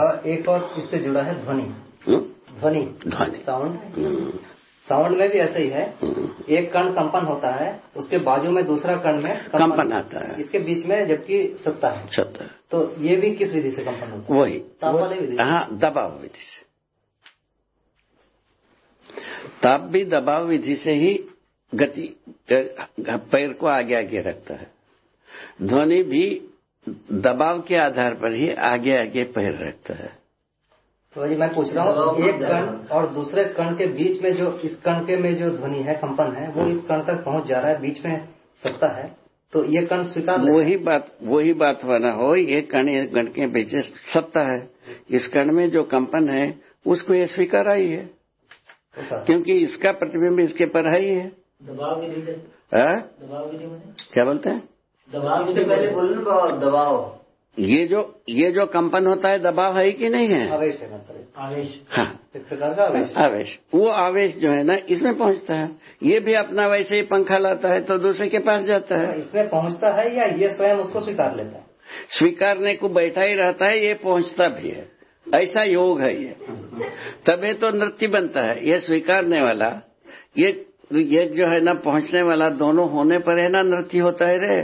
एक और इससे जुड़ा है ध्वनि। हम्म? ध्वनि। ध्वनि। साउंड। हम्म, साउंड में भी ऐसे ही है। हम्म। एक कण कंपन होता है उसके बाजू में दूसरा कण में कंपन आता है। इसके बीच में जबकि सत्ता है। सत्य तो ये भी किस विधि से कंपन होता है? वही। ताप वाली विधि हाँ दबाव विधि से। ताप भी दबाव विधि से ही गति पैर को आगे आगे रखता है। ध्वनि भी दबाव के आधार पर ही आगे आगे पैर रखता है। तो जी मैं पूछ रहा हूँ एक कण और दूसरे कण के बीच में जो इस कण के में जो ध्वनि है कंपन है वो इस कण तक पहुँच जा रहा है बीच में सत्ता है। तो ये कण स्वीकार वही बात वही बात होना हो ये कण ये कण के बीच सत्ता है। इस कण में जो कंपन है उसको ये स्वीकार आई है। ऐसा। क्योंकि इसका प्रतिबिंब इसके पर है ही है। दबाव हाँ? क्या बोलते हैं? दबाव इससे पहले बोले ना बाबा दबाव। ये जो ये जो कंपन होता है दबाव है कि नहीं है? आवेश है मतलब। आवेश। हाँ। एक प्रकार का आवेश। आवेश। वो आवेश जो है ना इसमें पहुँचता है। ये भी अपना वैसे ही पंखा लाता है तो दूसरे के पास जाता है। इसमें पहुँचता है या ये स्वयं उसको स्वीकार लेता है? स्वीकारने को बैठा ही रहता है ये पहुँचता भी है। ऐसा योग है ये। तबे तो नृत्य बनता है। ये स्वीकारने वाला ये ये जो है ना पहुँचने वाला दोनों होने पर है ना नृत्य होता है रे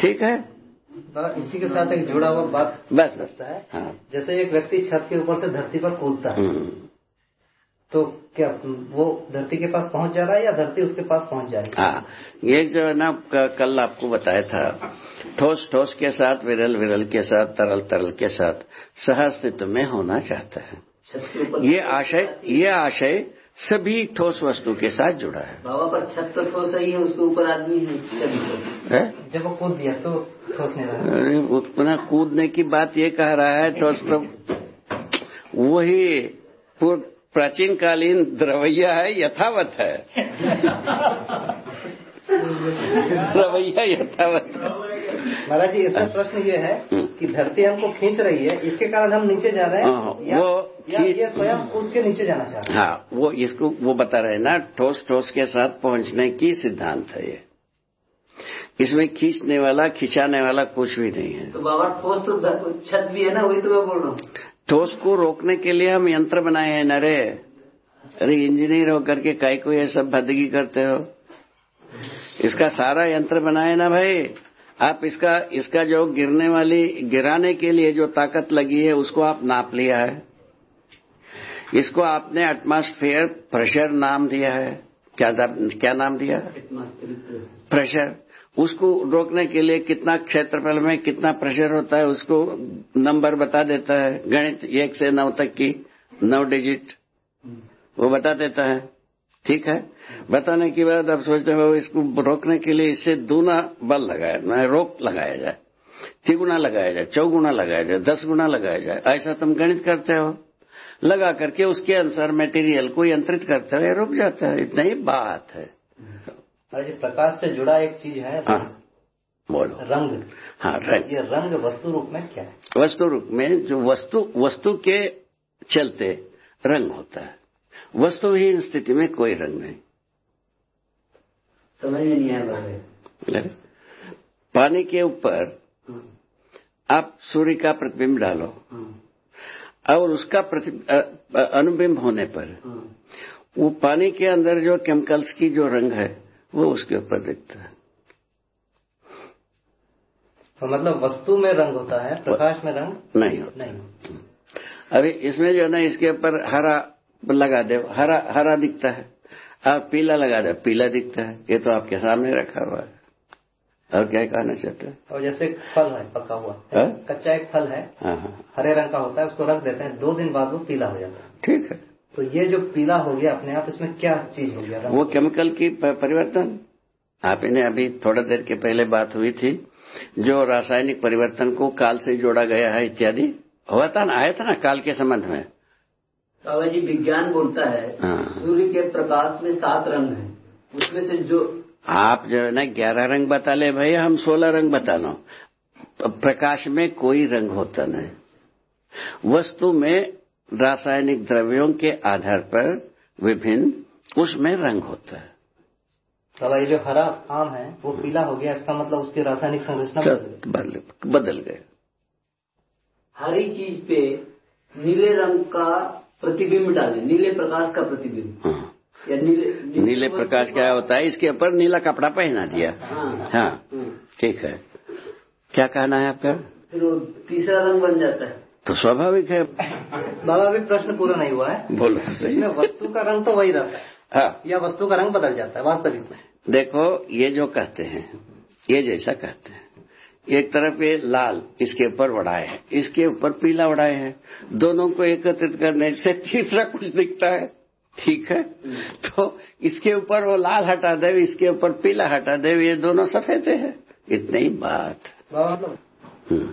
ठीक है? इसी के साथ एक जुड़ा हुआ बात बस बस। है। हाँ। जैसे एक व्यक्ति छत के ऊपर से धरती पर कूदता है। हम्म। तो क्या वो धरती के पास पहुँच जा रहा है या धरती उसके पास पहुँच जाएगी हाँ? ये जो है ना कल आपको बताया था। ठोस ठोस के साथ विरल विरल के साथ तरल तरल के साथ सहअस्तित्व में होना चाहता है। ये आशय ये आशय सभी ठोस वस्तु के साथ जुड़ा है। बाबा पर छत तो ठोस ही है उसके ऊपर आदमी है है? जब वो कूद दिया तो ठोस नहीं रहा। अरे पुनः कूदने की बात ये कह रहा है ठोस तो वही प्राचीन कालीन द्रवैया है यथावत है। द्रवैया यथावत है। महाराज जी इसमें प्रश्न ये है कि धरती हमको खींच रही है इसके कारण हम नीचे जा रहे हाँ, हैं वो या ये स्वयं कूद के नीचे जाना चाह रहे हैं। हाँ वो इसको वो बता रहे ना ठोस ठोस के साथ पहुँचने की सिद्धांत है ये। इसमें खींचने वाला खिंचाने वाला कुछ भी नहीं है। तो बाबा ठोस तो छत भी है ना वही तो मैं बोल रहा हूँ। ठोस को रोकने के लिए हम यंत्र बनाए हैं नरे। अरे इंजीनियर होकर के काय को ये सब भदगी करते हो? इसका सारा यंत्र बनाए ना भाई। आप इसका इसका जो गिरने वाली गिराने के लिए जो ताकत लगी है उसको आप नाप लिया है। इसको आपने एटमॉस्फेयर प्रेशर नाम दिया है। क्या क्या नाम दिया? प्रेशर उसको रोकने के लिए कितना क्षेत्रफल में कितना प्रेशर होता है, उसको नंबर बता देता है। गणित एक से नौ तक की नौ डिजिट वो बता देता है। ठीक है? बताने के बाद आप सोचते हो, इसको रोकने के लिए इससे दूना बल लगाया, ना, रोक लगाया जाए। तिगुना लगाया जाए, चौगुना लगाया जाए दस गुना लगाया जाए। ऐसा तुम गणित करते हो। लगा करके उसके अनुसार मटेरियल को यंत्रित करते हुए रुक जाता है। इतना ही बात है। प्रकाश से जुड़ा एक चीज़ है हाँ। बोलो। रंग। हाँ रंग। ये रंग वस्तु रूप में क्या है? वस्तु रूप में जो वस्तु वस्तु के चलते रंग होता है। वस्तुहीन स्थिति में कोई रंग नहीं। समझ में नहीं आया पानी के ऊपर आप सूर्य का प्रतिबिंब डालो। और उसका अनुबिंब होने पर वो पानी के अंदर जो केमिकल्स की जो रंग है वो उसके ऊपर दिखता है। तो मतलब वस्तु में रंग होता है प्रकाश में रंग नहीं होता। नहीं अभी इसमें जो है ना इसके ऊपर हरा लगा दे हरा हरा दिखता है। आप पीला लगा दे पीला दिखता है। ये तो आपके सामने रखा हुआ है। और क्या कहना चाहते हैं? और जैसे एक फल है पका हुआ। हाँ? कच्चा एक फल है हाँ हाँ। हरे रंग का होता है उसको रख देते हैं दो दिन बाद वो पीला हो जाता है। ठीक है। तो ये जो पीला हो गया अपने आप इसमें क्या चीज़ हो गया? वो केमिकल की परिवर्तन। आप इन्हें अभी थोड़ा देर के पहले बात हुई थी जो रासायनिक परिवर्तन को काल से जोड़ा गया है इत्यादि। हुआ था ना? आया था ना काल के संबंध में? बाबा जी विज्ञान बोलता है हाँ। सूर्य के प्रकाश में सात रंग है। उसमें से जो आप जो है ना ग्यारह रंग बता ले भाई हम सोलह रंग बता लो। प्रकाश में कोई रंग होता नहीं। वस्तु में रासायनिक द्रव्यों के आधार पर विभिन्न उसमें रंग होता है। बाबा ये जो हरा आम है वो पीला हो गया इसका मतलब उसकी रासायनिक संरचना बदल गई। सब बदल बदल गए। हरी चीज़ पे नीले रंग का प्रतिबिंब डाले नीले प्रकाश का प्रतिबिंब। हाँ। या नीले नीले प्रकाश क्या होता है? इसके ऊपर नीला कपड़ा पहना दिया। हाँ। हाँ। ठीक है। क्या कहना है आपका? फिर वो तीसरा रंग बन जाता है। तो स्वाभाविक है। बाबा अभी प्रश्न पूरा नहीं हुआ है। बोलो। सही वस्तु का रंग तो वही रहता है। हाँ। या वस्तु का रंग बदल जाता है वास्तविक में। देखो ये जो कहते हैं ये जैसा कहते हैं। एक तरफ़ ये लाल इसके ऊपर उड़ाए है। इसके ऊपर पीला उड़ाए है। दोनों को एकत्रित करने से तीसरा कुछ दिखता है। ठीक है? तो इसके ऊपर वो लाल हटा दे इसके ऊपर पीला हटा दे ये दोनों सफ़ेद है। इतनी ही बात हम्म,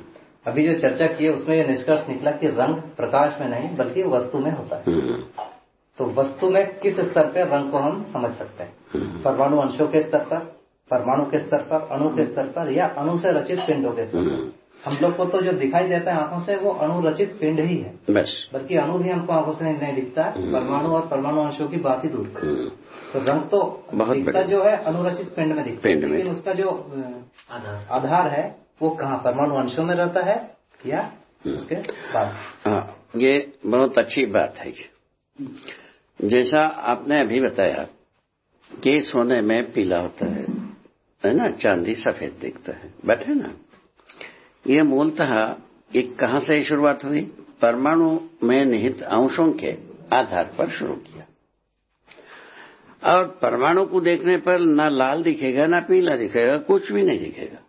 अभी जो चर्चा की है उसमें ये निष्कर्ष निकला कि रंग प्रकाश में नहीं बल्कि वस्तु में होता है। हम्म, तो वस्तु में किस स्तर पर रंग को हम समझ सकते हैं? हम्म, परमाणु अंशों के स्तर पर परमाणु के स्तर पर अणु के स्तर पर या अणु से रचित पिंडों के स्तर पर? हम लोग को तो जो दिखाई देता है आँखों से वो अणुरचित पिंड ही है। बस। बल्कि अणु भी हमको आँखों से नहीं दिखता। है परमाणु और परमाणु अंशों की बात ही दूर है। हम्म, तो रंग तो बहुत दिखता जो है अनुरचित पिंड में दिखता है। लेकिन उसका जो आधार। आधार है वो कहाँ? परमाणु अंशों में रहता है या उसके बाद? हाँ ये बहुत अच्छी बात है जैसा आपने अभी बताया कि सोने में पीला होता है है ना? चांदी सफ़ेद दिखता है। बैठे ना? ये मूलतः एक कहाँ से शुरुआत हुई? परमाणु में निहित अंशों के आधार पर शुरू किया। और परमाणु को देखने पर ना लाल दिखेगा, ना पीला दिखेगा, कुछ भी नहीं दिखेगा।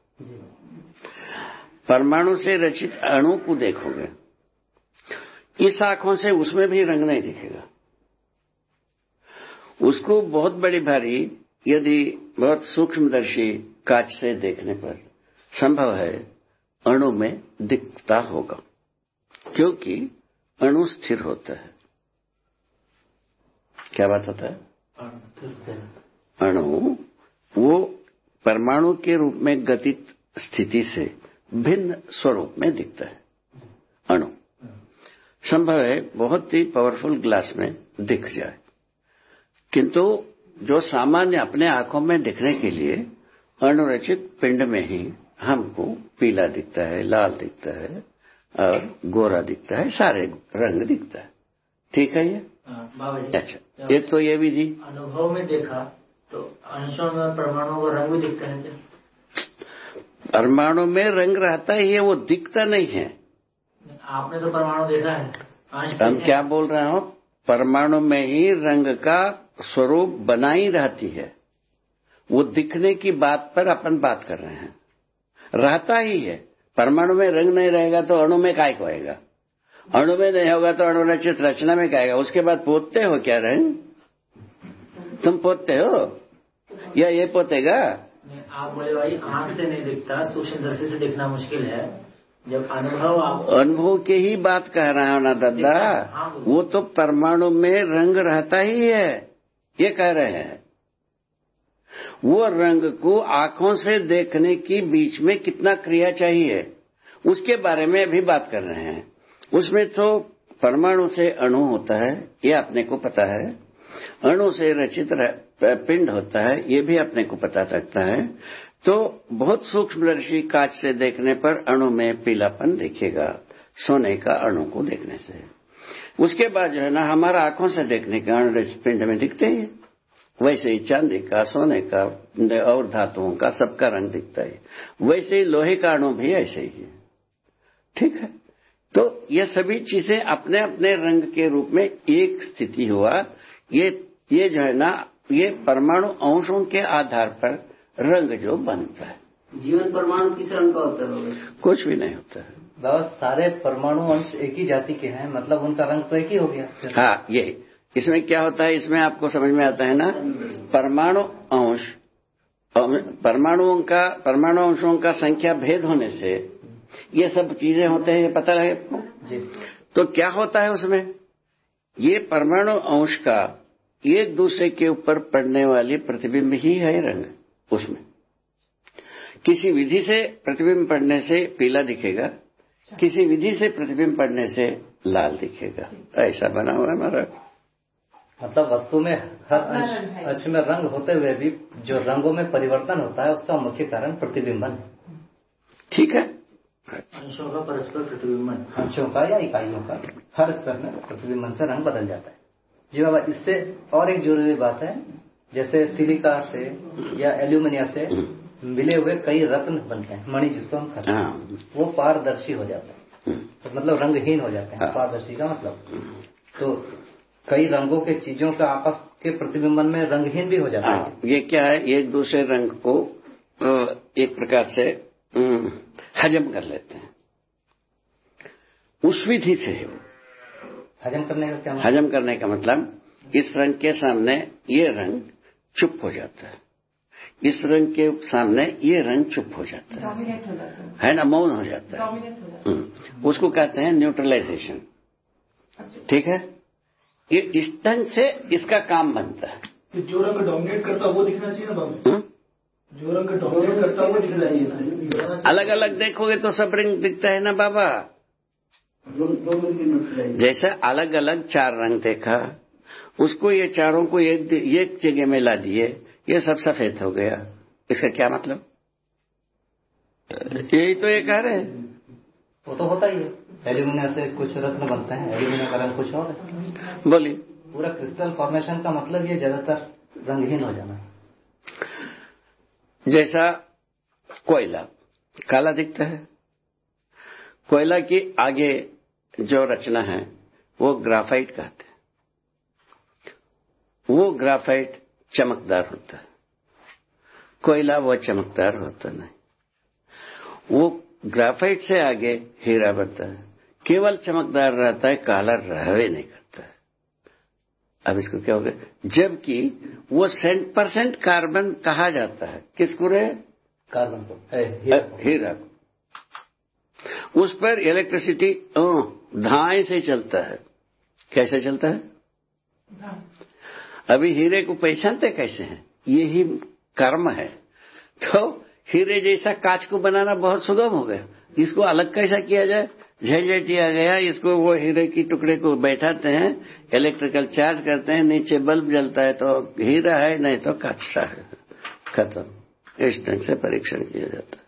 परमाणु से रचित अणु को देखोगे, इस आँखों से उसमें भी रंग नहीं दिखेगा। उसको बहुत बड़ी भारी, यदि बहुत सूक्ष्मदर्शी कांच से देखने पर संभव है अणु में दिखता होगा, क्योंकि अणु स्थिर होता है। क्या बात होता है? अणु, वो परमाणु के रूप में गतित स्थिति से भिन्न स्वरूप में दिखता है। अणु, संभव है बहुत ही पावरफुल ग्लास में दिख जाए। किंतु जो सामान्य अपने आँखों में दिखने के लिए अणुरचित पिंड में ही हमको पीला दिखता है लाल दिखता है और गोरा दिखता है सारे रंग दिखता है। ठीक है ये? जी। अच्छा एक तो ये विधि अनुभव में देखा तो अंशों में परमाणु का रंग भी दिखता है क्या? परमाणु में रंग रहता ही है वो दिखता नहीं है। आपने तो परमाणु देखा है। हम क्या बोल रहे हो? परमाणु में ही रंग का स्वरूप बनाई रहती है। वो दिखने की बात पर अपन बात कर रहे हैं। रहता ही है। परमाणु में रंग नहीं रहेगा तो अणु में काय को आएगा अणु में नहीं होगा तो अणुरचित रचना में आएगा उसके बाद पोतते हो क्या रंग? तुम पोतते हो? या ये पोतेगा? आप बोले भाई आँख से नहीं दिखता सूक्ष्म दृष्टि से देखना मुश्किल है। जब अनुभव अनुभव की ही बात कह रहा हूँ ना दादा। वो तो परमाणु में रंग रहता ही है। ये कह रहे हैं। वो रंग को आँखों से देखने की बीच में कितना क्रिया चाहिए? उसके बारे में अभी बात कर रहे हैं। उसमें तो परमाणु से अणु होता है, ये अपने को पता है। अणु से रचित पिंड होता है, ये भी अपने को पता लगता है। तो बहुत सूक्ष्मदर्शी कांच से देखने पर अणु में पीलापन देखेगा, सोने का अणु को देखने से। उसके बाद जो है ना, हमारा आँखों से देखने के अणु पिंड में दिखते ही। वैसे ही चांदी का सोने का और धातुओं का सबका रंग दिखता है। वैसे ही लोहे का अणु भी ऐसे ही है। ठीक है? तो ये सभी चीज़ें अपने अपने रंग के रूप में एक स्थिति हुआ। ये ये जो है ना ये परमाणु अंशों के आधार पर रंग जो बनता है। जीवन परमाणु किस रंग का होता है कुछ भी नहीं होता है। बस सारे परमाणु अंश एक ही जाति के हैं मतलब उनका रंग तो एक ही हो गया। हाँ ये। इसमें क्या होता है? इसमें आपको समझ में आता है ना? परमाणु अंश। परमाणुओं का परमाणु अंशों का संख्या भेद होने से ये सब चीज़ें होते हैं ये पता लगे आपको? तो क्या होता है उसमें? ये परमाणु अंश का एक दूसरे के ऊपर पड़ने वाली प्रतिबिंब ही है रंग उसमें। किसी विधि से प्रतिबिंब पड़ने से पीला दिखेगा किसी विधि से प्रतिबिंब पड़ने से लाल दिखेगा। ऐसा बना हुआ है हमारा। मतलब वस्तु में हर अंश अंश में रंग होते हुए भी जो रंगों में परिवर्तन होता है उसका मुख्य कारण प्रतिबिंबन है। ठीक है। अंशों का परस्पर प्रतिबिंबन। अंशों का या इकाइयों का हर स्तर में प्रतिबिंबन से रंग बदल जाता है। जी बाबा इससे और एक ज़रूरी बात है जैसे सिलिका से या एल्यूमिनिया से मिले हुए कई रत्न बनते हैं मणि जिसको हम कहते हैं। हाँ। वो पारदर्शी हो जाता है। तो मतलब रंगहीन हो जाते हैं हाँ। पारदर्शी का मतलब। तो कई रंगों के चीज़ों का आपस के प्रतिबिंबन में रंगहीन भी हो जाता है। हाँ, ये क्या है? एक दूसरे रंग को एक प्रकार से हजम कर लेते हैं। उस विधि से है वो। हजम करने का क्या मतलब? हजम करने का मतलब इस रंग के सामने ये रंग चुप हो जाता है। इस रंग के सामने ये रंग चुप हो जाता है। डोमिनेट हो जाता है। है ना? मौन हो जाता है। डोमिनेट हो जाता हम्म, उसको कहते हैं न्यूट्रलाइजेशन है अच्छा। ठीक है? ये इस ढंग से इसका काम बनता है। जो रंग डोमिनेट करता है वो दिखना चाहिए ना बाबू? हम्म? जो रंग डोमिनेट करता है वो दिखना चाहिए अलग अलग देखोगे तो सब रंग दिखता है ना बाबा? जैसे अलग अलग चार रंग देखा उसको ये चारों को एक एक जगह में ला दिए ये सब सफ़ेद हो गया। इसका क्या मतलब? यही तो ये कह रहे हैं। वो तो होता ही है। एल्यूमिनिया से कुछ रत्न बनते हैं? एल्यूमिनिया का रंग कुछ और है? बोलिए। पूरा क्रिस्टल फॉर्मेशन का मतलब ये ज़्यादातर रंगहीन हो जाना। है जैसा कोयला काला दिखता है। कोयला की आगे जो रचना है वो ग्राफाइट कहते हैं। वो ग्राफाइट चमकदार होता है। कोयला वो चमकदार होता नहीं। वो ग्राफाइट से आगे हीरा बनता है। केवल चमकदार रहता है काला रहवे नहीं करता है। अब इसको क्या हो गया? जबकि वो सेंट परसेंट कार्बन कहा जाता है। किसको रे? कार्बन को। हीरा को। उस पर इलेक्ट्रिसिटी धाए से चलता है। कैसे चलता है? हाँ अभी हीरे को पहचानते कैसे हैं? यही कर्म है। तो हीरे जैसा कांच को बनाना बहुत सुगम हो गया। इसको अलग कैसा किया जाए? झंझटिया गया, इसको वो हीरे की टुकड़े को बैठाते हैं इलेक्ट्रिकल चार्ज करते हैं, नीचे बल्ब जलता है तो हीरा है, नहीं तो कचरा है। खत्म। इस ढंग से परीक्षण किया जाता है।